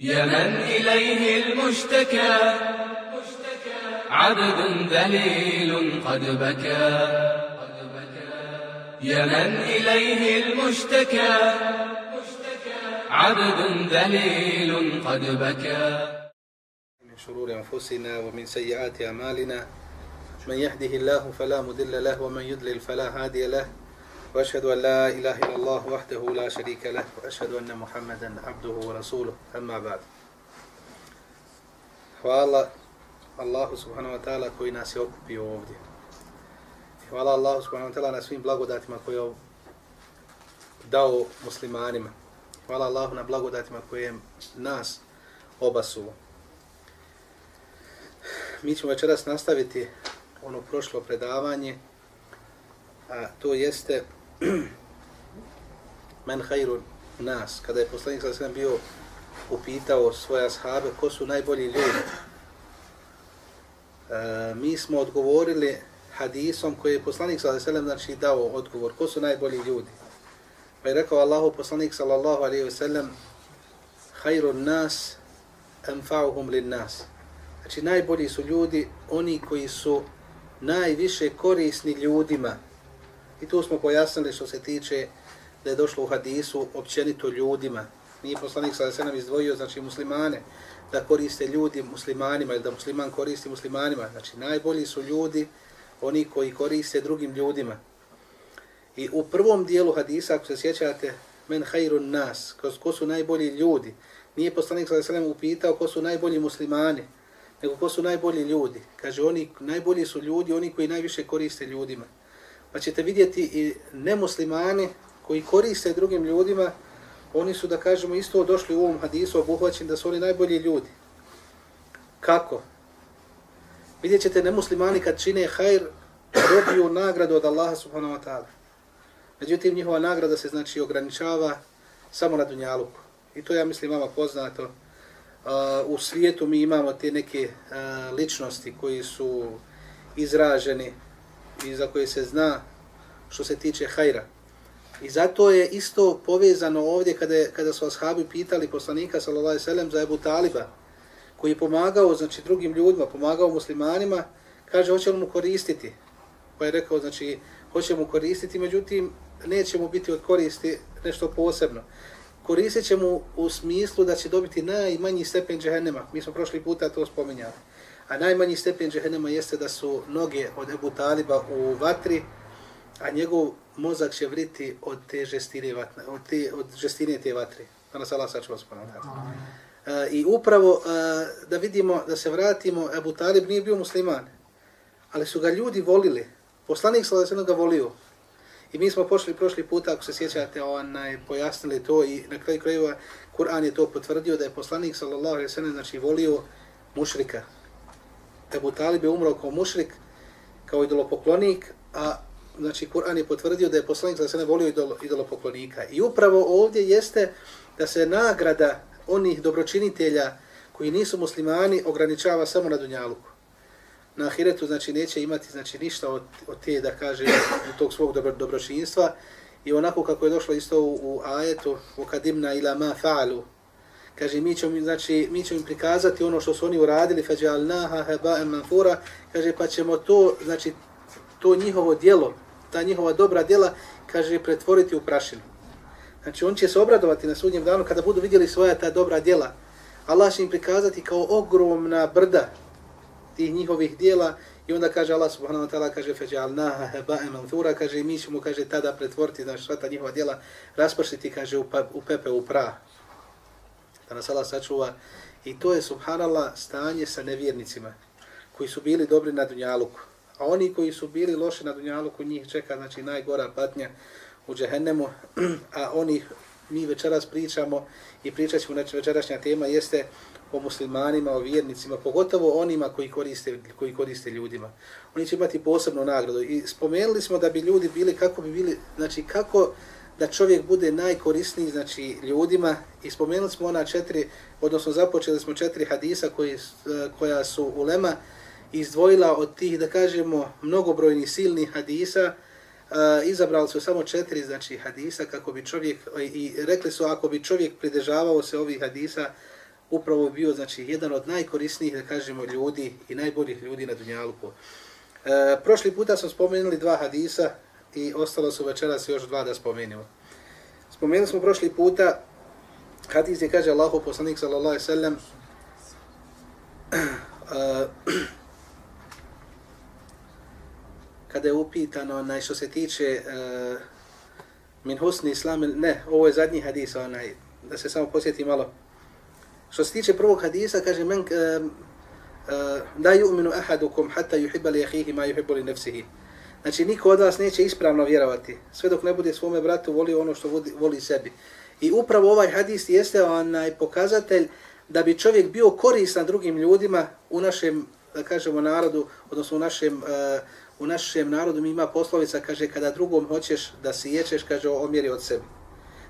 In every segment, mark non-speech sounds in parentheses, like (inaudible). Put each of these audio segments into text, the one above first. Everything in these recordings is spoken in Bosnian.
يا من إليه المشتكى. عبد ذليل قد بكى. يا من إليه المشتكى. عبد ذليل قد بكى. من شرور أنفسنا ومن سيئات أعمالنا من يهده الله فلا مضل له ومن يضلل فلا هادي له. واشهد ان لا اله الا الله وحده لا شريك له واشهد ان محمدا عبده ورسوله اما بعد hvala Allahu subhanahu wa ta'ala koji nas je okupio ovdje. Hvala Allahu subhanahu wa ta'ala na svim blagodatima koje je dao muslimanima. Hvala Allahu na blagodatima koje je nas obasuo. Mi ćemo večeras nastaviti ono prošlo predavanje, a to jeste (clears throat) men hajru nas, kada je poslanik sa sve bio upitao svoje ashabe ko su najbolji ljudi. E, mi smo odgovorili hadisom koji je poslanik sa sve znači dao odgovor ko su najbolji ljudi. Pa je rekao Allahu poslanik sallallahu alaihi ve sellem hajru nas enfa'uhum lin nas. Znači najbolji su ljudi oni koji su najviše korisni ljudima. I tu smo pojasnili što se tiče da je došlo u hadisu općenito ljudima. Nije poslanik sada se nam izdvojio, znači muslimane, da koriste ljudi muslimanima ili da musliman koristi muslimanima. Znači najbolji su ljudi oni koji koriste drugim ljudima. I u prvom dijelu hadisa, ako se sjećate, men hajrun nas, ko, su najbolji ljudi, nije poslanik sada se upitao ko su najbolji muslimani, nego ko su najbolji ljudi. Kaže, oni najbolji su ljudi, oni koji najviše koriste ljudima. Pa ćete vidjeti i nemuslimani koji koriste drugim ljudima, oni su, da kažemo, isto došli u ovom hadisu obuhvaćeni da su oni najbolji ljudi. Kako? Vidjet ćete nemuslimani kad čine hajr, dobiju nagradu od Allaha subhanahu wa ta'ala. Međutim, njihova nagrada se znači ograničava samo na dunjaluku. I to ja mislim vama poznato. Uh, u svijetu mi imamo te neke uh, ličnosti koji su izraženi i za koje se zna što se tiče hajra. I zato je isto povezano ovdje kada, je, kada su ashabi pitali poslanika sallallahu alejhi za Ebu Taliba, koji je pomagao znači, drugim ljudima, pomagao muslimanima, kaže hoće li mu koristiti. Pa je rekao, znači, hoće mu koristiti, međutim, neće mu biti od koristi nešto posebno. Koristit će mu u smislu da će dobiti najmanji stepen džehennema. Mi smo prošli puta to spominjali. A najmanji stepen džehennema jeste da su noge od Ebu Taliba u vatri, a njegov mozak će vriti od te žestine, vatne, od, te, od žestine te vatre. Da nas Allah sačuva spomenuti. Uh, I upravo uh, da vidimo, da se vratimo, Ebu Talib nije bio musliman, ali su ga ljudi volili. Poslanik sallallahu ga volio. I mi smo pošli prošli puta, ako se sjećate, onaj, pojasnili to i na kraju krajeva Kur'an je to potvrdio da je poslanik sallallahu alejhi ve sellem znači volio mušrika. Ebu Talib je umro kao mušrik, kao idolopoklonik, a znači Kur'an je potvrdio da je poslanik da se ne volio idol, idolopoklonika. I upravo ovdje jeste da se nagrada onih dobročinitelja koji nisu muslimani ograničava samo na dunjaluku. Na ahiretu znači neće imati znači ništa od, od te da kaže od tog svog dobro, dobročinstva i onako kako je došlo isto u, u ajetu u kadimna ila ma fa'alu kaže mi ćemo znači mi ćemo im prikazati ono što su oni uradili fajalnaha haba'an manfura kaže pa ćemo to znači to njihovo djelo ta njihova dobra djela, kaže, pretvoriti u prašinu. Znači, on će se obradovati na sudnjem danu kada budu vidjeli svoja ta dobra djela. Allah će im prikazati kao ogromna brda tih njihovih djela i onda kaže Allah subhanahu wa ta'ala, kaže, feđalnaha heba'e manthura, kaže, mi ćemo, kaže, tada pretvoriti, znači, sva ta njihova djela, raspršiti, kaže, u, pe, u pepe, u prah. Da nas Allah sačuva. I to je, subhanallah, stanje sa nevjernicima koji su bili dobri na dunjaluku. A oni koji su bili loši na Dunjaluku, njih čeka znači, najgora patnja u džehennemu, (clears throat) a oni mi večeras pričamo i pričat ćemo, znači večerašnja tema jeste o muslimanima, o vjernicima, pogotovo onima koji koriste, koji koriste ljudima. Oni će imati posebnu nagradu. I spomenuli smo da bi ljudi bili, kako bi bili, znači kako da čovjek bude najkorisniji znači ljudima i spomenuli smo ona četiri, odnosno započeli smo četiri hadisa koji, eh, koja su ulema, izdvojila od tih, da kažemo, mnogobrojnih silnih hadisa, uh, izabrali su samo četiri znači hadisa kako bi čovjek, eh, i rekli su ako bi čovjek pridržavao se ovih hadisa, upravo bio znači jedan od najkorisnijih da kažemo ljudi i najboljih ljudi na dunjaluku. E, prošli puta smo spomenuli dva hadisa i ostalo su večeras još dva da spomenimo. Spomenuli smo prošli puta hadis je kaže Allahu poslanik sallallahu alejhi ve sellem kada je upitano onaj što se tiče uh, min husni islam, ne, ovo je zadnji hadis, onaj, da se samo posjeti malo. Što se tiče prvog hadisa, kaže men, eh, eh, uh, uh, da yu'minu ahadukum hatta yuhibba li ahihi ma yuhibbu li nafsihi. Znači, niko od vas neće ispravno vjerovati, sve dok ne bude svome bratu volio ono što voli, voli sebi. I upravo ovaj hadis jeste onaj pokazatelj da bi čovjek bio koristan drugim ljudima u našem, da kažemo, narodu, odnosno u našem, uh, u našem narodu mi ima poslovica, kaže, kada drugom hoćeš da si ječeš, kaže, omjeri od sebi.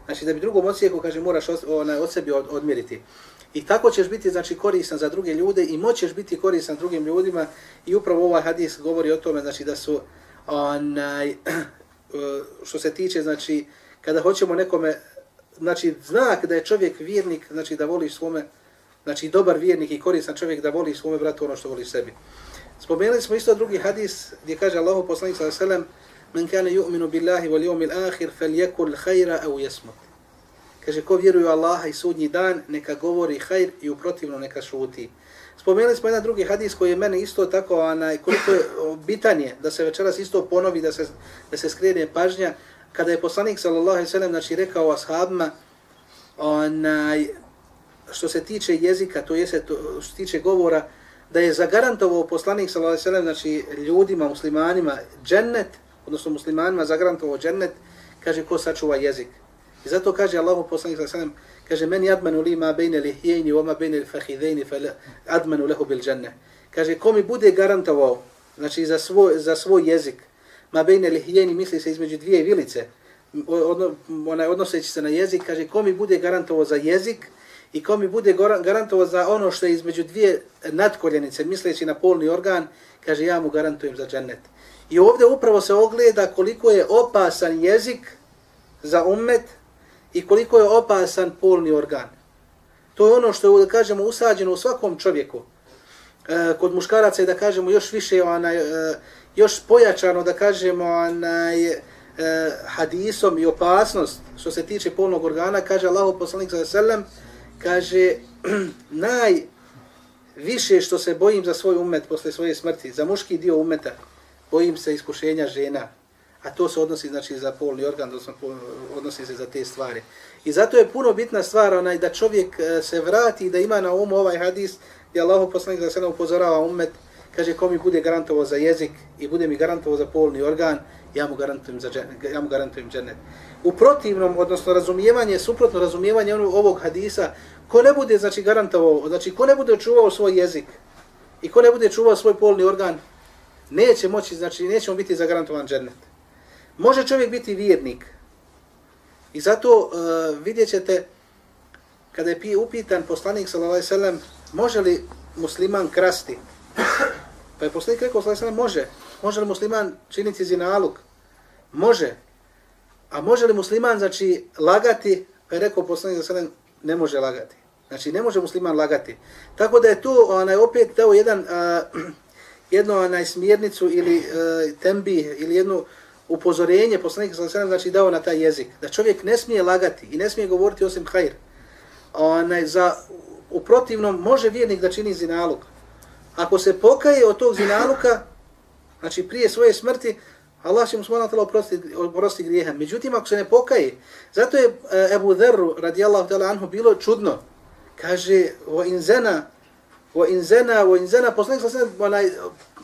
Znači, da bi drugom ocijeku, kaže, moraš od, onaj, od sebi od, odmjeriti. I tako ćeš biti, znači, koristan za druge ljude i moćeš biti koristan drugim ljudima i upravo ovaj hadis govori o tome, znači, da su, onaj, (clears throat) uh, što se tiče, znači, kada hoćemo nekome, znači, znak da je čovjek vjernik, znači, da voli svome, znači, dobar vjernik i koristan čovjek da voli svome bratu ono što voli sebi. Spomenuli smo isto drugi hadis gdje kaže Allahu poslanik sallallahu alejhi ve sellem men kana yu'minu billahi wal yawmil akhir falyakul khayra aw yasmut. Kaže ko vjeruje u Allaha i sudnji dan neka govori khair i uprotivno neka šuti. Spomenuli smo jedan drugi hadis koji je meni isto tako onaj koliko je bitan je da se večeras isto ponovi da se da se skrene pažnja. Kada je poslanik sallallahu alejhi ve sellem znači rekao ashabima onaj što se tiče jezika to jest što se tiče govora da je zagarantovao poslanik sallallahu alejhi ve sellem znači ljudima muslimanima džennet odnosno muslimanima zagarantovao džennet kaže ko sačuva jezik. I zato kaže Allahu poslanik sallallahu alejhi ve sellem kaže men yadmanu li ma bejne lihiyni wa ma bayna al-fakhidayn admanu lehu bil jannah kaže ko mi bude garantovao znači za svoj za svoj jezik ma bayna lihiyni misli se između dvije vilice odno, ona odnoseći se na jezik kaže ko mi bude garantovao za jezik i ko mi bude garantovao za ono što je između dvije nadkoljenice, misleći na polni organ, kaže ja mu garantujem za džennet. I ovdje upravo se ogleda koliko je opasan jezik za ummet i koliko je opasan polni organ. To je ono što je, da kažemo, usađeno u svakom čovjeku. E, kod muškaraca je, da kažemo, još više, onaj, e, još pojačano, da kažemo, onaj, e, hadisom i opasnost što se tiče polnog organa, kaže Allah poslanik za sellem, kaže, (clears throat) naj više što se bojim za svoj umet posle svoje smrti, za muški dio umeta, bojim se iskušenja žena, a to se odnosi znači za polni organ, odnosno odnosi se za te stvari. I zato je puno bitna stvar onaj da čovjek e, se vrati i da ima na umu ovaj hadis gdje Allah poslanik za sada upozorava umet, kaže ko mi bude garantovao za jezik i bude mi garantovao za polni organ, ja mu garantujem, za džennet, ja mu garantujem džennet. U protivnom, odnosno razumijevanje, suprotno razumijevanje ono- ovog hadisa, ko ne bude znači garantovao, znači ko ne bude čuvao svoj jezik i ko ne bude čuvao svoj polni organ, neće moći, znači neće mu biti zagarantovan džennet. Može čovjek biti vjernik. I zato uh, vidjet ćete, kada je upitan poslanik sallallahu može li musliman krasti? Pa je poslanik rekao sallallahu može. Može li musliman činiti zinaluk? Može. A može li musliman znači lagati? Pa je rekao poslanik sallallahu ne može lagati. Znači, ne može musliman lagati. Tako da je tu onaj, opet dao jedan, a, (clears throat) jedno onaj, smjernicu ili e, a, tembi ili jednu upozorenje poslanika sa sallam znači dao na taj jezik. Da čovjek ne smije lagati i ne smije govoriti osim hajr. Onaj, za, u protivnom može vjernik da čini zinaluk. Ako se pokaje od tog zinaluka, znači prije svoje smrti, Allah će mu smana ta'ala oprostiti, oprosti grijeha. Međutim, ako se ne pokaje, zato je e, Ebu Dherru radijallahu ta'ala anhu bilo čudno. Kaže, o inzena, wa in zana, wa in zana, poslanik sa sve, onaj,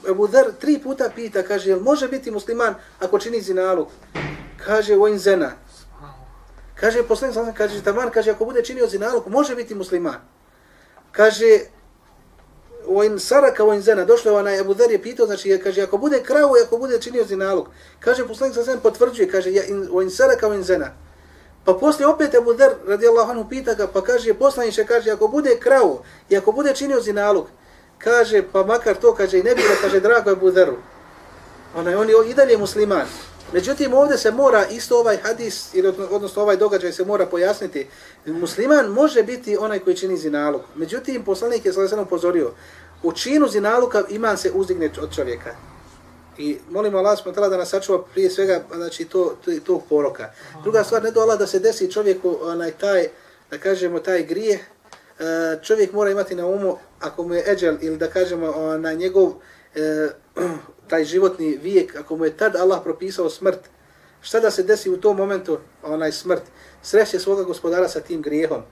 Ebu Dher tri puta pita, kaže, jel može biti musliman ako čini zinaluk? Kaže, wa in zana. Kaže, poslanik sa sve, kaže, taman, kaže, ako bude činio zinaluk, može biti musliman. Kaže, o in saraka o in zena, došlo je onaj Ebu Dher je pitao, znači, kaže, ako bude kravo i ako bude činio zinalog, kaže, poslanik sa potvrđuje, kaže, ja, in, in saraka o in zena. Pa poslije opet Abu Dher, radijallahu anhu, pita ga, pa kaže, poslaniče, kaže, ako bude krao i ako bude činio zinalog, kaže, pa makar to, kaže, i ne bilo, kaže, drago Abu Dheru. Onaj, on je i dalje musliman. Međutim, ovdje se mora isto ovaj hadis, ili odnosno ovaj događaj se mora pojasniti. Musliman može biti onaj koji čini zinalog. Međutim, poslanik je sada upozorio, u činu zinaluka iman se uzdigne od čovjeka. I molimo Allah smo da nas sačuva prije svega znači, to, to, tog poroka. Druga stvar, ne do Allah da se desi čovjeku onaj taj, da kažemo, taj grije, e, čovjek mora imati na umu, ako mu je eđel ili da kažemo na njegov e, (clears throat) taj životni vijek, ako mu je tad Allah propisao smrt, šta da se desi u tom momentu, onaj smrt, sreće svoga gospodara sa tim grijehom.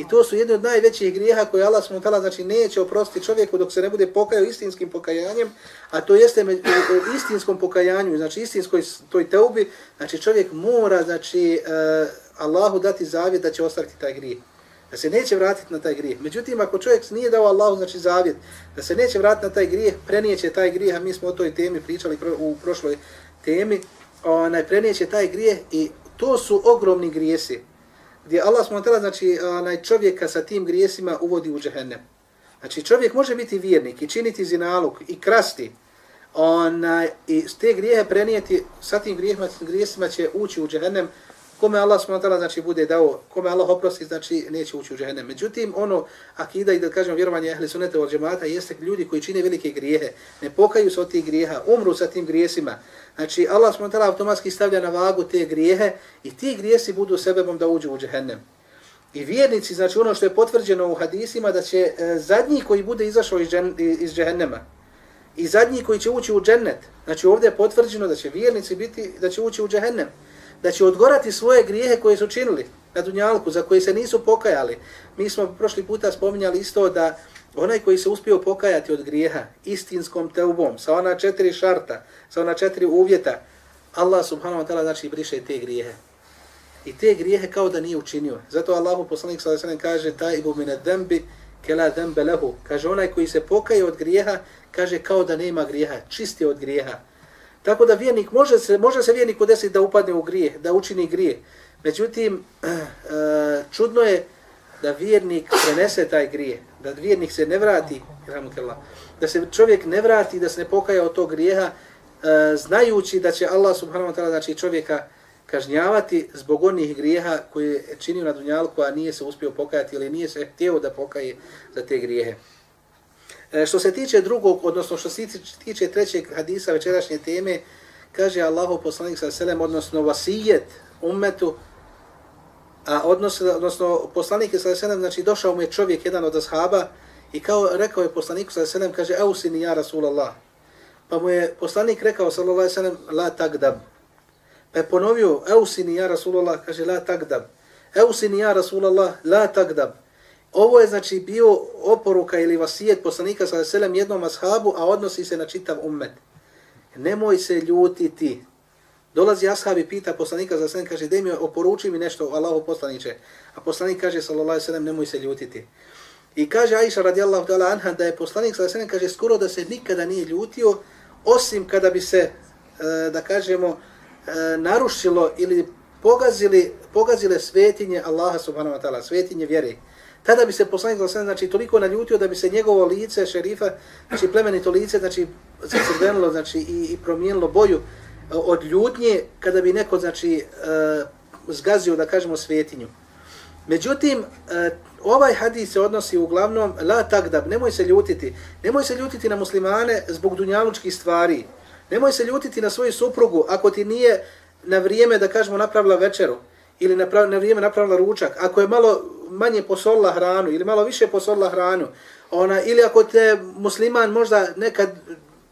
I to su jedni od najvećih grijeha koje Allah smo tala, znači neće oprostiti čovjeku dok se ne bude pokajao istinskim pokajanjem, a to jeste u istinskom pokajanju, znači istinskoj toj teubi, znači čovjek mora, znači, uh, Allahu dati zavjet da će ostaviti taj grijeh da se neće vratiti na taj grijeh. Međutim, ako čovjek nije dao Allahu znači zavjet da se neće vratiti na taj grijeh, prenijeće taj grijeh, a mi smo o toj temi pričali u prošloj temi, onaj prenijeće taj grijeh i to su ogromni grijesi gdje Allah smo tela, znači onaj čovjeka sa tim grijesima uvodi u džehennem. Znači čovjek može biti vjernik i činiti zinaluk i krasti, onaj, i te grijehe prenijeti, sa tim grijesima, grijesima će ući u džehennem, kome Allah smutala, znači bude dao, kome Allah oprosti, znači neće ući u džehennem. Međutim, ono akida i da kažemo vjerovanje ehli sunete od džemata jeste ljudi koji čine velike grijehe, ne pokaju se od tih grijeha, umru sa tim grijesima. Znači, Allah smutala automatski stavlja na vagu te grijehe i ti grijesi budu sebebom da uđu u džehennem. I vjernici, znači ono što je potvrđeno u hadisima, da će e, zadnji koji bude izašao iz, džen, iz džehennema i zadnji koji će ući u džennet, znači ovdje je potvrđeno da će vjernici biti, da će ući u džehennem da će odgorati svoje grijehe koje su činili na dunjalku, za koje se nisu pokajali. Mi smo prošli puta spominjali isto da onaj koji se uspio pokajati od grijeha istinskom teubom, sa ona četiri šarta, sa ona četiri uvjeta, Allah subhanahu wa ta'ala znači briše te grijehe. I te grijehe kao da nije učinio. Zato Allahu poslanik sallallahu alejhi ve sellem kaže ta ibu min ad-dambi kala dhanba lahu. Kaže onaj koji se pokaje od grijeha, kaže kao da nema grijeha, čist je od grijeha. Tako da vjernik može se može se vjerniku desiti da upadne u grije, da učini grije. Međutim (clears throat) eh, čudno je da vjernik prenese taj grije, da vjernik se ne vrati, da se čovjek ne vrati, da se ne pokaja od tog grijeha, eh, znajući da će Allah subhanahu wa ta'ala znači čovjeka kažnjavati zbog onih grijeha koje je činio na dunjalku, a nije se uspio pokajati ili nije se htio da pokaje za te grijehe. E, što se tiče drugog, odnosno što se tiče trećeg hadisa večerašnje teme, kaže Allahu poslanik sa selem, odnosno vasijet ummetu, a odnosno, odnosno poslanik sa selem, znači došao mu je čovjek, jedan od ashaba, i kao rekao je poslaniku sa selem, kaže, eusini ja Rasulallah. Pa mu je poslanik rekao, sallallahu alaihi sallam, la tagdab. Pa je ponovio, eusini ja Rasulallah, kaže, la tagdab. Eusini ja Rasulallah, la tagdab. Ovo je znači bio oporuka ili vasijet poslanika sa selem jednom ashabu, a odnosi se na čitav ummet. Nemoj se ljutiti. Dolazi ashab i pita poslanika sa selem, kaže, daj mi oporuči mi nešto, Allahu poslaniče. A poslanik kaže, sallallahu alaihi sallam, nemoj se ljutiti. I kaže Aisha radijallahu ta'ala anha da je poslanik sa selem, kaže, skoro da se nikada nije ljutio, osim kada bi se, e, da kažemo, e, narušilo ili pogazili, pogazile svetinje Allaha subhanahu wa ta'ala, svetinje vjere. Tada bi se poslanik sallallahu znači toliko naljutio da bi se njegovo lice šerifa, znači plemenito lice, znači se crvenilo, znači i, i promijenilo boju e, od ljutnje kada bi neko znači e, zgazio da kažemo svetinju. Međutim, e, ovaj hadis se odnosi uglavnom la takdab, nemoj se ljutiti. Nemoj se ljutiti na muslimane zbog dunjalučkih stvari. Nemoj se ljutiti na svoju suprugu ako ti nije na vrijeme da kažemo napravila večeru ili na, prav, na vrijeme napravila ručak. Ako je malo manje posolila hranu ili malo više posolila hranu, ona, ili ako te musliman možda nekad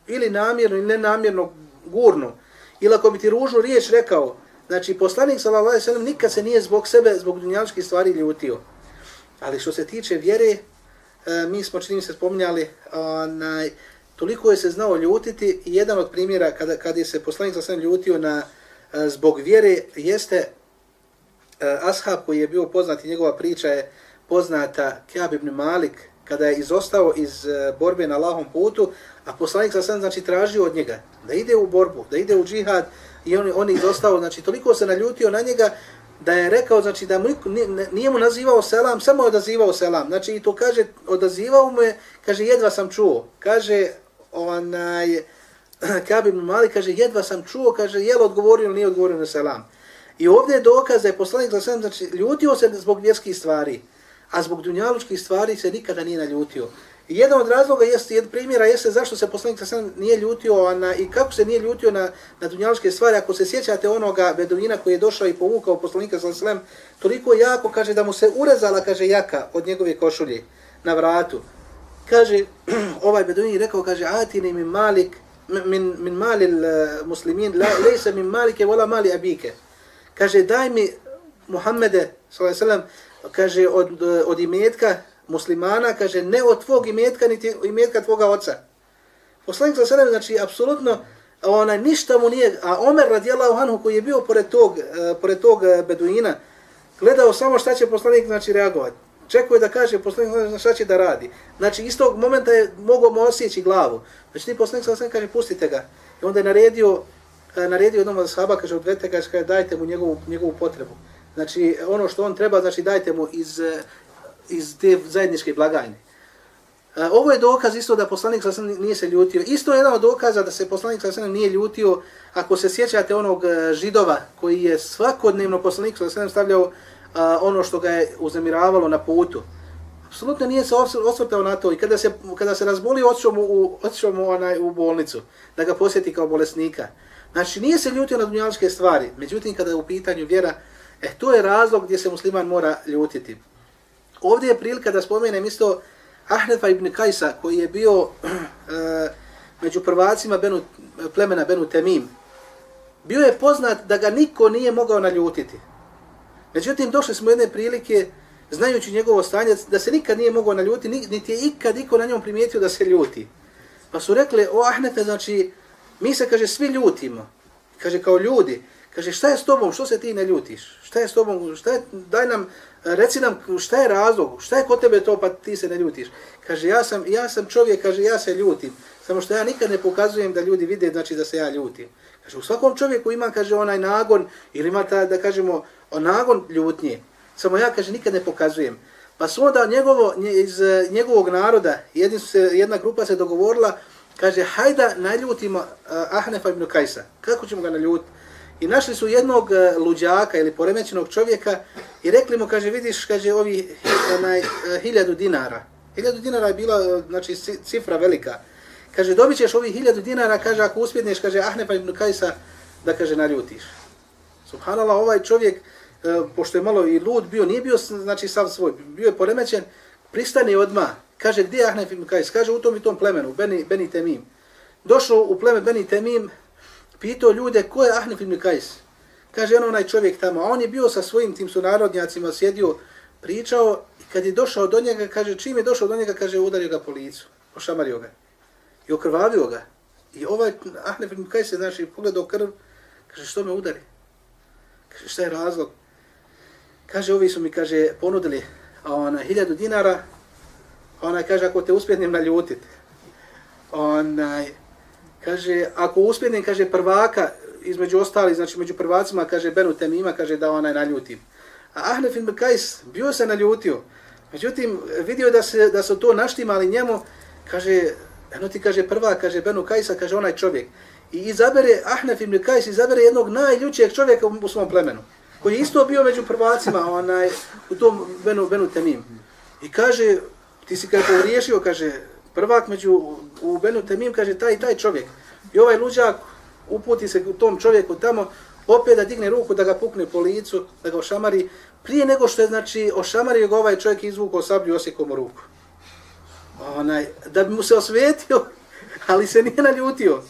ili namjerno ili nenamjerno gurno, ili ako bi ti ružnu riječ rekao, znači poslanik sallallahu alejhi ve sellem nikad se nije zbog sebe, zbog dunjaličkih stvari ljutio. Ali što se tiče vjere, e, mi smo čini se spominjali, onaj, toliko je se znao ljutiti i jedan od primjera kada, kada je se poslanik sallallahu alejhi ljutio na, e, zbog vjere jeste Eh, ashab koji je bio poznat i njegova priča je poznata Kjab ibn Malik kada je izostao iz eh, borbe na lahom putu, a poslanik sa sam znači tražio od njega da ide u borbu, da ide u džihad i on, on je izostao, znači toliko se naljutio na njega da je rekao, znači da mu, nije mu nazivao selam, samo je odazivao selam. Znači i to kaže, odazivao mu je, kaže jedva sam čuo. Kaže, onaj, (clears throat) Kab ibn Malik kaže, jedva sam čuo, kaže, jel odgovorio ili nije odgovorio na selam. I ovdje je dokaz da je poslanik za selam, znači, ljutio se zbog vjerskih stvari, a zbog dunjalučkih stvari se nikada nije naljutio. I jedan od razloga jeste, jedan primjera jeste zašto se poslanik sa nije ljutio na, i kako se nije ljutio na, na dunjalučke stvari. Ako se sjećate onoga beduina koji je došao i povukao poslanika sa selem, toliko jako kaže da mu se urezala, kaže, jaka od njegove košulje na vratu. Kaže, (clears throat) ovaj beduin je rekao, kaže, atini min malik, min, min mali uh, muslimin, la, lejse min malike, vola mali abike. Kaže, daj mi, Muhammede, sallam, kaže, od, od imetka, muslimana, kaže, ne od tvog imetka, niti imetka tvoga oca. Poslanik sa znači, apsolutno, ona ništa mu nije, a Omer radijallahu anhu koji je bio pored tog, pored tog beduina, gledao samo šta će poslanik, znači, reagovati. Čekuje da kaže poslanik šta će da radi. Znači, istog momenta je mogao mu osjeći glavu. Znači, ti poslanik sa kaže, pustite ga. I onda je naredio, E, naredio jednom od sahaba, kaže, odvete ga, kaže, dajte mu njegovu, njegovu potrebu. Znači, ono što on treba, znači, dajte mu iz, e, iz te zajedničke blagajne. E, ovo je dokaz isto da poslanik sa nije se ljutio. Isto je jedan od dokaza da se poslanik sa nije ljutio ako se sjećate onog židova koji je svakodnevno poslanik sa stavljao a, ono što ga je uzemiravalo na putu. Apsolutno nije se osvrtao na to i kada se, kada se razboli otišao mu, u, otišao mu onaj, u bolnicu da ga posjeti kao bolesnika. Znači nije se ljutio na dunjaličke stvari, međutim kada je u pitanju vjera, eh, to je razlog gdje se musliman mora ljutiti. Ovdje je prilika da spomenem isto Ahnefa ibn Kajsa koji je bio uh, (clears throat) među prvacima Benu, plemena Benu Temim. Bio je poznat da ga niko nije mogao naljutiti. Međutim, došli smo jedne prilike, znajući njegovo stanje, da se nikad nije mogao naljutiti, niti je ikad niko na njom primijetio da se ljuti. Pa su rekli, o Ahnefe, znači, mi se, kaže, svi ljutimo. Kaže, kao ljudi. Kaže, šta je s tobom, što se ti ne ljutiš? Šta je s tobom, šta je, daj nam, reci nam šta je razlog, šta je kod tebe to pa ti se ne ljutiš. Kaže, ja sam, ja sam čovjek, kaže, ja se ljutim. Samo što ja nikad ne pokazujem da ljudi vide, znači da se ja ljutim. Kaže, u svakom čovjeku ima, kaže, onaj nagon, ili ima ta, da kažemo, nagon ljutnje. Samo ja, kaže, nikad ne pokazujem. Pa su onda njegovo, iz njegovog naroda, jedin se, jedna grupa se dogovorila, kaže, hajda naljutimo eh, Ahnefa ibn Kajsa. Kako ćemo ga naljutiti? I našli su jednog eh, luđaka ili poremećenog čovjeka i rekli mu, kaže, vidiš, kaže, ovi onaj, e, hiljadu dinara. Hiljadu dinara je bila, znači, cifra velika. Kaže, dobit ćeš ovih hiljadu dinara, kaže, ako uspjedneš, kaže, Ahnefa ibn Kajsa, da, kaže, naljutiš. Subhanallah, ovaj čovjek, pošto je malo i lud bio, nije bio, znači, sav svoj, bio je poremećen, pristane odma Kaže, gdje je Ahnef ibn Kajs? Kaže, u tom i tom plemenu, Beni, Beni Temim. Došao u pleme Beni Temim, pitao ljude ko je Ahnef ibn Kajs. Kaže on onaj čovjek tamo, a on je bio sa svojim tim sunarodnjacima, sjedio, pričao i kad je došao do njega, kaže čim je došao do njega, kaže udario ga po licu, ošamario ga i okrvavio ga. I ovaj Ahnef ibn Kajs je znači, pogledao krv, kaže što me udari? Kaže šta je razlog? Kaže ovi su mi kaže ponudili a ona hiljadu dinara, ona kaže ako te uspjetnim naljutiti. Onaj, kaže, ako uspjednem, kaže, prvaka, između ostali, znači među prvacima, kaže, Benu Temima, kaže, da onaj naljutim. A Ahnef ibn Kajs bio se naljutio. Međutim, vidio da se da su to naštimali njemu, kaže, eno ti kaže prva, kaže Benu Kajsa, kaže onaj čovjek. I izabere, Ahnef ibn Kajs izabere jednog najljučijeg čovjeka u svom plemenu, koji je isto bio među prvacima onaj, u tom Benu, Benu Temim. I kaže, ti si kaže pogriješio, kaže, prvak među u Benu Temim, kaže, taj taj čovjek. I ovaj luđak uputi se u tom čovjeku tamo, opet da digne ruku, da ga pukne po licu, da ga ošamari, prije nego što je, znači, ošamario ga ovaj čovjek izvukao sablju i osjekao mu ruku. Onaj, da bi mu se osvetio, (laughs) ali se nije naljutio.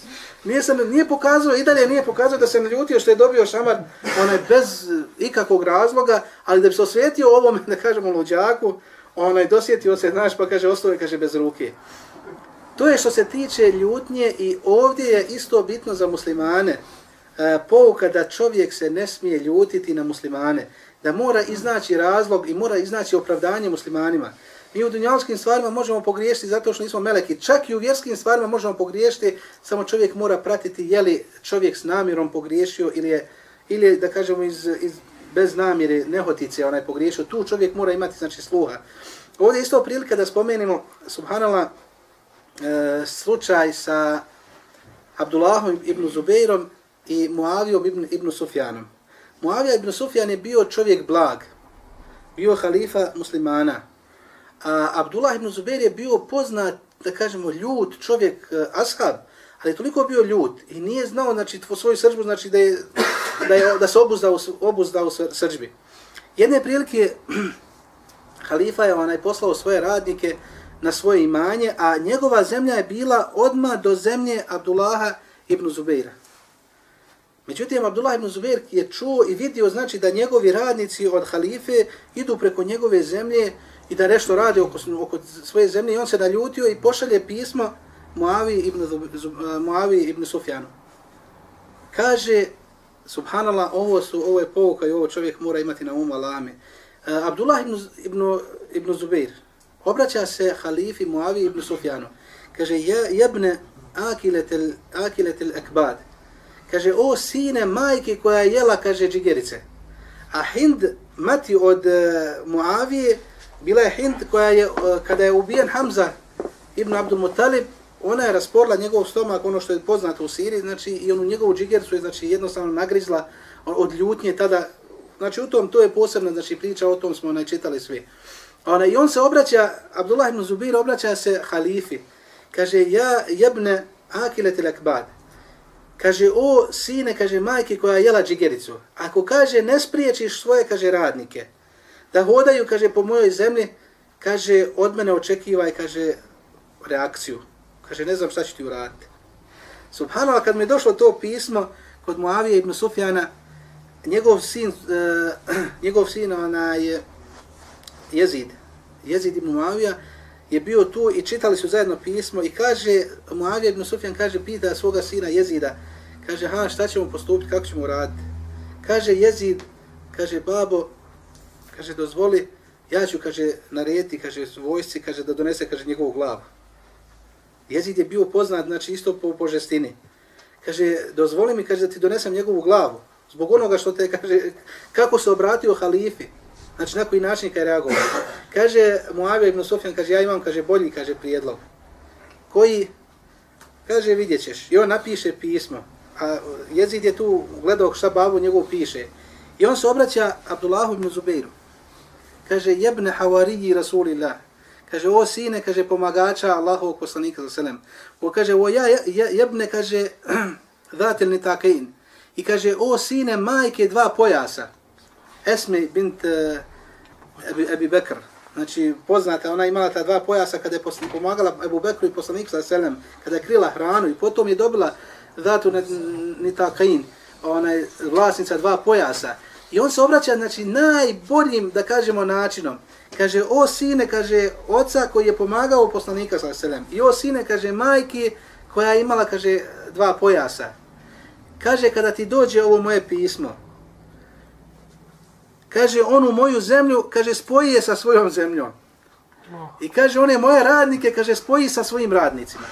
Nije, se, nije pokazao, i dalje nije pokazao da se naljutio što je dobio šamar onaj, bez ikakvog razloga, ali da bi se osvetio ovom, (laughs) da kažemo, luđaku, onaj dosjetio se, znaš, pa kaže, ostao je, kaže, bez ruke. To je što se tiče ljutnje i ovdje je isto bitno za muslimane. E, pouka da čovjek se ne smije ljutiti na muslimane. Da mora iznaći razlog i mora iznaći opravdanje muslimanima. Mi u dunjalskim stvarima možemo pogriješiti zato što nismo meleki. Čak i u vjerskim stvarima možemo pogriješiti, samo čovjek mora pratiti je li čovjek s namjerom pogriješio ili je, ili da kažemo iz, iz bez namjere, nehotice, onaj pogriješio. Tu čovjek mora imati znači sluha. Ovdje je isto prilika da spomenemo, subhanala, e, slučaj sa Abdullahom ibn Zubeirom i Muavijom ibn, ibn Sufjanom. Muavija ibn Sufjan je bio čovjek blag, bio halifa muslimana. A Abdullah ibn Zubeir je bio poznat, da kažemo, ljud, čovjek, e, ashab, ali je toliko bio ljut i nije znao, znači, tvo svoju srđbu, znači, da, je, da, je, da se obuzdao, obuzdao srđbi. Jedne prilike, (clears throat) halifa je onaj poslao svoje radnike na svoje imanje, a njegova zemlja je bila odma do zemlje Abdullaha ibn Zubeira. Međutim, Abdullah ibn Zubair je čuo i vidio znači da njegovi radnici od halife idu preko njegove zemlje i da nešto rade oko, oko svoje zemlje i on se naljutio i pošalje pismo Muavi ibn, eh, Muavi ibn Sufjanu. Kaže, subhanallah, ovo su, ovo je povuka i ovo čovjek mora imati na umu Allahame. Uh, Abdullah ibn, ibn, ibn Zubair obraća se halifi Muavi ibn Sufjanu. Kaže, ja, jebne akiletel, akiletel ekbad. Kaže, o sine majke koja je jela, kaže, džigerice. A Hind, mati od uh, Muavije, bila je Hind koja je, uh, kada je ubijen Hamza ibn Abdul Mutalib, ona je rasporla njegov stomak, ono što je poznato u Siriji, znači, i onu njegovu džigercu je, znači, jednostavno nagrizla od ljutnje tada, znači, u tom, to je posebna, znači, priča, o tom smo onaj čitali svi. Ona, I on se obraća, Abdullah ibn Zubir obraća se halifi, kaže, ja jebne akilet il akbad, kaže, o sine, kaže, majke koja je jela džigericu, ako kaže, ne spriječiš svoje, kaže, radnike, da hodaju, kaže, po mojoj zemlji, kaže, od mene očekivaj, kaže, reakciju. Kaže, ne znam šta ću ti uraditi. Subhanallah, kad mi je došlo to pismo kod Muavije ibn Sufjana, njegov sin, uh, (clears throat) njegov sin onaj, je Jezid, Jezid ibn Muavija, je bio tu i čitali su zajedno pismo i kaže, Muavija ibn Sufjan kaže, pita svoga sina Jezida, kaže, ha, šta ćemo postupiti, kako ćemo uraditi? Kaže Jezid, kaže, babo, kaže, dozvoli, ja ću, kaže, narediti, kaže, vojsci, kaže, da donese, kaže, njegovu glavu. Jezid je bio poznat, znači, isto po, po žestini. Kaže, dozvoli mi, kaže, da ti donesem njegovu glavu. Zbog onoga što te, kaže, kako se obratio halifi. Znači, na koji način kaj reagovao. Kaže, Muavija ibn Sofjan, kaže, ja imam, kaže, bolji, kaže, prijedlog. Koji, kaže, vidjet ćeš. I on napiše pismo. A jezid je tu gledao šta babu njegov piše. I on se obraća Abdullahu ibn Zubeiru. Kaže, jebne havariji Rasulillah. Kaže, o sine, kaže, pomagača Allahovog poslanika za selem. O kaže, o ja, ja jebne, kaže, (clears throat) dhatelni takein. I kaže, o sine, majke dva pojasa. Esme bint uh, Ebi, Ebi Bekr. Znači, poznata, ona imala ta dva pojasa kada je pomagala Ebu Bekru i poslaniku sa selem, kada je krila hranu i potom je dobila dhatu nita ona je vlasnica dva pojasa. I on se obraća, znači, najboljim, da kažemo, načinom. Kaže, o sine, kaže, oca koji je pomagao poslanika sa selem. I o sine, kaže, majki koja je imala, kaže, dva pojasa. Kaže, kada ti dođe ovo moje pismo, kaže, onu moju zemlju, kaže, spoji je sa svojom zemljom. I kaže, one moje radnike, kaže, spoji sa svojim radnicima.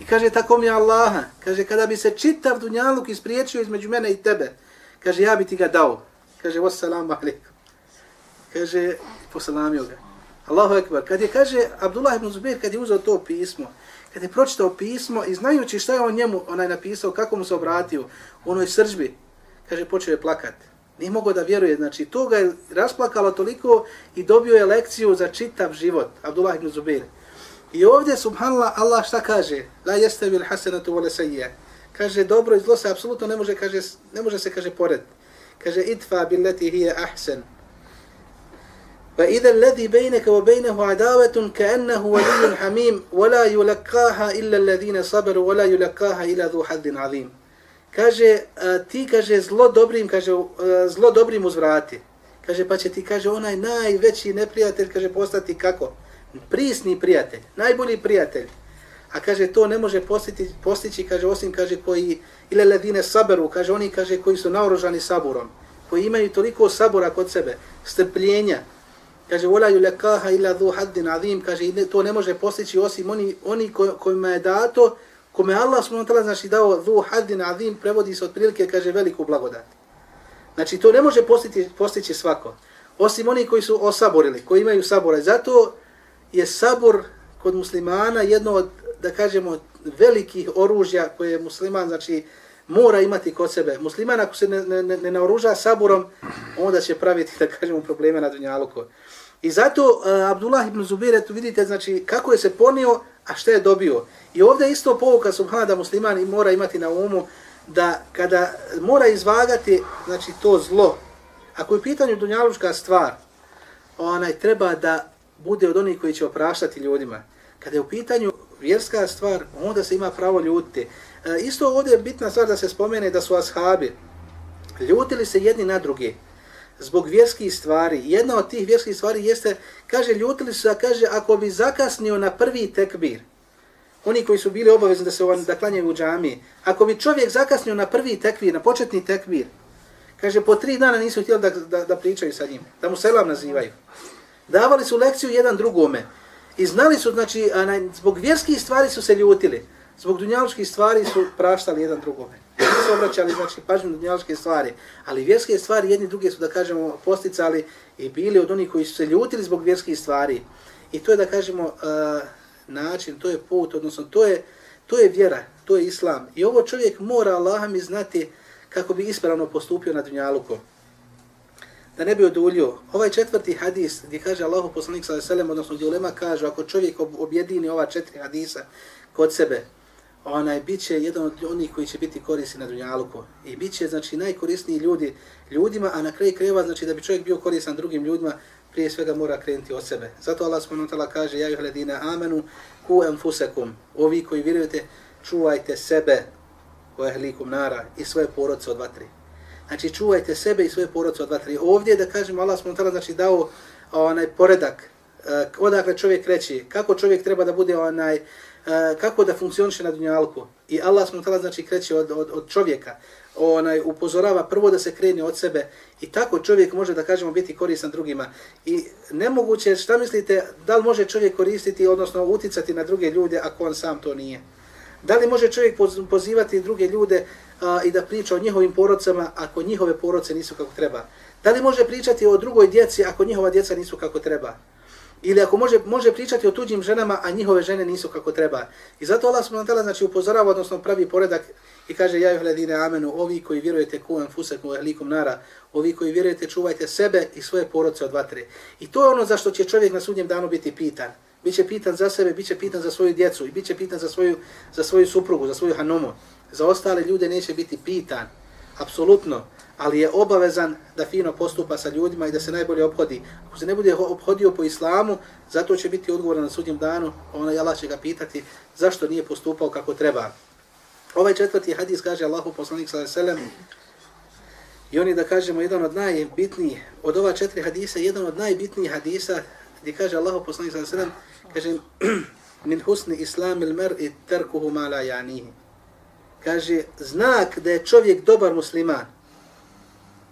I kaže, tako mi je Allaha, kaže, kada bi se čitav dunjaluk ispriječio između mene i tebe, kaže, ja bi ti ga dao. Kaže, wassalamu alaikum. Kaže, posalamio ga. Allahu ekber. Kad je, kaže, Abdullah ibn Zubir, kad je uzeo to pismo, kad je pročitao pismo i znajući šta je on njemu onaj napisao, kako mu se obratio, u onoj sržbi, kaže, počeo je plakati. Nije mogao da vjeruje. Znači, to ga je rasplakalo toliko i dobio je lekciju za čitav život. Abdullah ibn Zubir. I ovdje, subhanallah, Allah šta kaže? La jeste bil hasenatu vole sajje. Kaže, dobro i zlo se apsolutno ne može, kaže, ne može se, kaže, pored. Kaže, itfa bil leti hije ahsen. Wa idha alladhi baynaka wa baynahu adawatun ka'annahu waliyyun hamim wa la yulqaha illa alladhina sabaru wa la yulqaha illa dhu haddin azim kaže, ti, kaže, zlo dobrim, kaže, zlo dobrim uzvrati. Kaže, pa će ti, kaže, onaj najveći neprijatelj, kaže, postati kako? Prisni prijatelj, najbolji prijatelj. A kaže, to ne može postići, postići kaže, osim, kaže, koji, ile ledine saberu, kaže, oni, kaže, koji su naoružani saburom, koji imaju toliko sabora kod sebe, strpljenja, kaže, volaju lekaha ila dhu haddin azim, kaže, to ne može postići osim oni, oni kojima je dato, kome Allah subhanahu wa znači dao dhu haddin azim, prevodi se otprilike, kaže, veliku blagodat. Znači, to ne može postići, postići svako. Osim oni koji su osaborili, koji imaju sabora. Zato je sabor kod muslimana jedno od, da kažemo, velikih oružja koje musliman, znači, mora imati kod sebe. Musliman ako se ne, ne, ne naoruža saburom, onda će praviti, da kažemo, probleme na Dunjaluku. I zato uh, Abdullah ibn Zubire, tu vidite, znači, kako je se ponio, a šta je dobio. I ovdje isto povuka subhana da musliman mora imati na umu da kada mora izvagati znači to zlo, ako je u pitanju dunjaluška stvar, onaj treba da bude od onih koji će opraštati ljudima. Kada je u pitanju vjerska stvar, onda se ima pravo ljutiti. E, isto ovdje je bitna stvar da se spomene da su ashabi ljutili se jedni na druge zbog vjerskih stvari. Jedna od tih vjerskih stvari jeste, kaže, ljutili su, a kaže, ako bi zakasnio na prvi tekbir, oni koji su bili obavezni da se on, da klanjaju u džami, ako bi čovjek zakasnio na prvi tekbir, na početni tekbir, kaže, po tri dana nisu htjeli da, da, da pričaju sa njim, da mu selam nazivaju. Davali su lekciju jedan drugome i znali su, znači, zbog vjerskih stvari su se ljutili, zbog dunjaličkih stvari su praštali jedan drugome. Nisu obraćali, znači, pažnju na dunjaluške stvari, ali vjerske stvari jedni druge su, da kažemo, posticali i bili od onih koji su se ljutili zbog vjerskih stvari. I to je, da kažemo, uh, način, to je put, odnosno to je, to je vjera, to je islam. I ovo čovjek mora Allaha mi znati kako bi ispravno postupio na dunjaluku. Da ne bi oduljio. Ovaj četvrti hadis gdje kaže Allahu poslanik sallallahu alejhi ve odnosno gdje ulema kaže ako čovjek objedini ova četiri hadisa kod sebe, onaj bit će jedan od onih koji će biti korisni na dunjaluku. I bit će, znači, najkorisniji ljudi ljudima, a na kraju kreva znači, da bi čovjek bio koristan drugim ljudima, prije svega mora krenuti od sebe. Zato Allah s.w.t. kaže, ja juhledine amanu ku anfusakum ovi koji vjerujete, čuvajte sebe, u ehlikum nara, i svoje porodice od vatri. Znači, čuvajte sebe i svoje porodice od vatri. Ovdje, da kažemo, Allah s.w.t. znači dao onaj poredak, e, odakle čovjek kreće kako čovjek treba da bude onaj, Eh, kako da funkcioniše na dunjalku. I Allah s.w.t. znači kreće od, od, od čovjeka, onaj upozorava prvo da se krene od sebe i tako čovjek može da kažemo biti koristan drugima. I nemoguće, šta mislite, da li može čovjek koristiti, odnosno uticati na druge ljude ako on sam to nije? Da li može čovjek pozivati druge ljude a, i da priča o njihovim porodcama ako njihove porodce nisu kako treba? Da li može pričati o drugoj djeci ako njihova djeca nisu kako treba? Ili ako može, može pričati o tuđim ženama, a njihove žene nisu kako treba. I zato Allah subhanahu wa ta'ala znači upozorava, odnosno pravi poredak i kaže ja juhledine amenu, ovi koji vjerujete kuven fusekum ehlikum nara, ovi koji vjerujete čuvajte sebe i svoje porodce od vatre. I to je ono za što će čovjek na sudnjem danu biti pitan. Biće pitan za sebe, biće pitan za svoju djecu i biće pitan za svoju, za svoju suprugu, za svoju hanomu. Za ostale ljude neće biti pitan. Apsolutno ali je obavezan da fino postupa sa ljudima i da se najbolje obhodi. Ako se ne bude obhodio po islamu, zato će biti odgovoran na sudnjem danu, ona je Allah će ga pitati zašto nije postupao kako treba. Ovaj četvrti hadis kaže Allahu poslanik sallallahu alejhi ve sellem i oni da kažemo jedan od najbitnijih od ova četiri hadisa jedan od najbitnijih hadisa gdje kaže Allahu poslanik sallallahu alejhi ve sellem kaže (clears throat) min husni islamil mar'i tarkuhu ma la ya'nihi kaže znak da je čovjek dobar musliman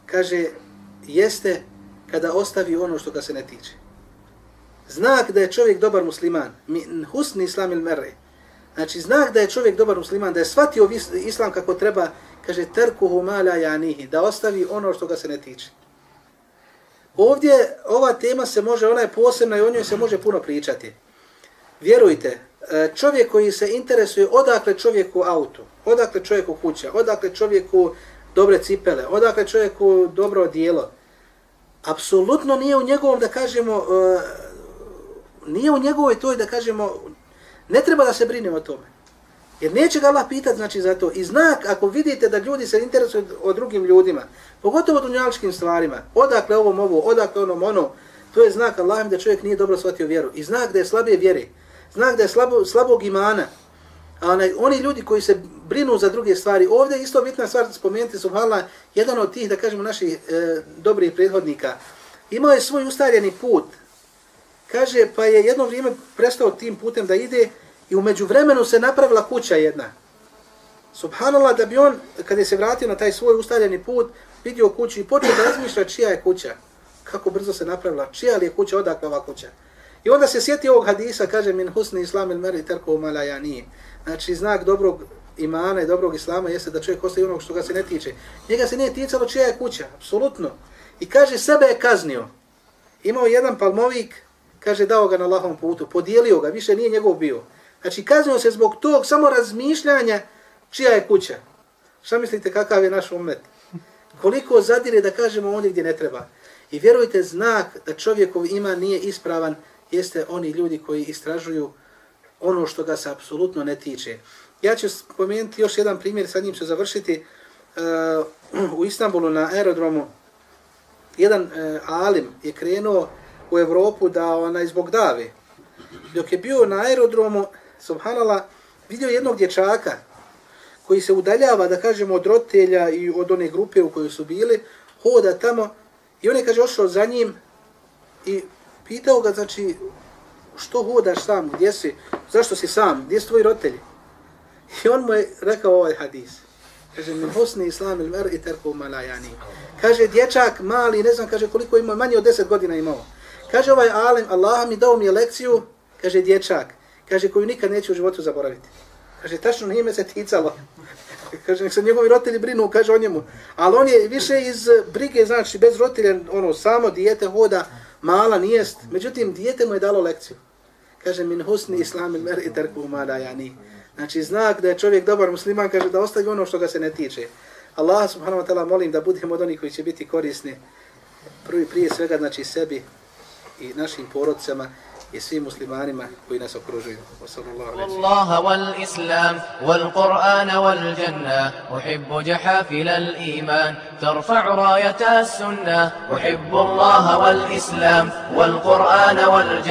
kaže, jeste kada ostavi ono što ga se ne tiče. Znak da je čovjek dobar musliman, husni islam il merre, znači znak da je čovjek dobar musliman, da je shvatio islam kako treba, kaže, terkuhu humala janihi, da ostavi ono što ga se ne tiče. Ovdje ova tema se može, ona je posebna i o njoj se može puno pričati. Vjerujte, e, čovjek koji se interesuje odakle čovjeku auto, odakle čovjeku kuća, odakle čovjeku dobre cipele, odakle čovjeku dobro dijelo, apsolutno nije u njegovom, da kažemo, e, nije u njegovoj toj, da kažemo, ne treba da se brinemo o tome. Jer neće ga Allah pitati, znači, za to. I znak, ako vidite da ljudi se interesuju o drugim ljudima, pogotovo o dunjaličkim stvarima, odakle ovom ovo, odakle onom ono, to je znak Allahim da čovjek nije dobro shvatio vjeru. I znak da je slabije vjere, Znak da je slabo, slabog imana onaj, oni ljudi koji se brinu za druge stvari, ovdje isto bitna stvar spomenuti, subhanallah, jedan od tih, da kažemo, naših e, dobrih prethodnika, imao je svoj ustaljeni put, kaže, pa je jedno vrijeme prestao tim putem da ide i umeđu vremenu se napravila kuća jedna. Subhanallah, da bi on, kada je se vratio na taj svoj ustaljeni put, vidio kuću i počeo da razmišlja čija je kuća. Kako brzo se napravila, čija li je kuća, odakle ova kuća. I onda se sjeti ovog hadisa, kaže, min husni islam il meri terko umala nije. Znači, znak dobrog imana i dobrog islama jeste da čovjek ostaje onog što ga se ne tiče. Njega se nije ticalo čija je kuća, apsolutno. I kaže, sebe je kaznio. Imao jedan palmovik, kaže, dao ga na lahom putu, podijelio ga, više nije njegov bio. Znači, kaznio se zbog tog samo razmišljanja čija je kuća. Šta mislite kakav je naš umet? Koliko zadire da kažemo ondje gdje ne treba. I vjerujte, znak da čovjekov ima nije ispravan, jeste oni ljudi koji istražuju ono što ga se apsolutno ne tiče. Ja ću spomenuti još jedan primjer, sa njim ću završiti. Uh, u Istanbulu na aerodromu jedan uh, alim je krenuo u Evropu da ona zbog dave. Dok je bio na aerodromu, subhanallah, vidio jednog dječaka koji se udaljava, da kažemo, od roditelja i od one grupe u kojoj su bili, hoda tamo i on je, kaže, ošao za njim i pitao ga, znači, što hodaš sam, gdje si, zašto si sam, gdje su tvoji roditelji? I on mu je rekao ovaj hadis. Kaže, min husni islam il mer i terku malajani. Kaže, dječak mali, ne znam, kaže, koliko ima, manje od deset godina imao. Kaže ovaj alim, Allah mi dao mi je lekciju, kaže, dječak, kaže, koju nikad neću u životu zaboraviti. Kaže, tačno nije me se ticalo. (laughs) kaže, nek se njegovi roditelji brinu, kaže o njemu. Ali on je više iz brige, znači, bez roditelja, ono, samo dijete hoda, mala nijest. Međutim, dijete mu je dalo lekciju. Kaže, min husni islamil mer i terku malajani. Znači, znak da je čovjek dobar musliman, kaže, da ostavi ono što ga se ne tiče. Allah subhanahu wa ta'ala molim da budemo od onih koji će biti korisni prvi prije svega, znači, sebi i našim porodcama i svim muslimanima koji nas okružuju. Allah wal islam wal Qur'an wal janna uhibbu jahafil al iman tarfa'u rayata as-sunnah uhibbu Allah wal islam wal Qur'an wal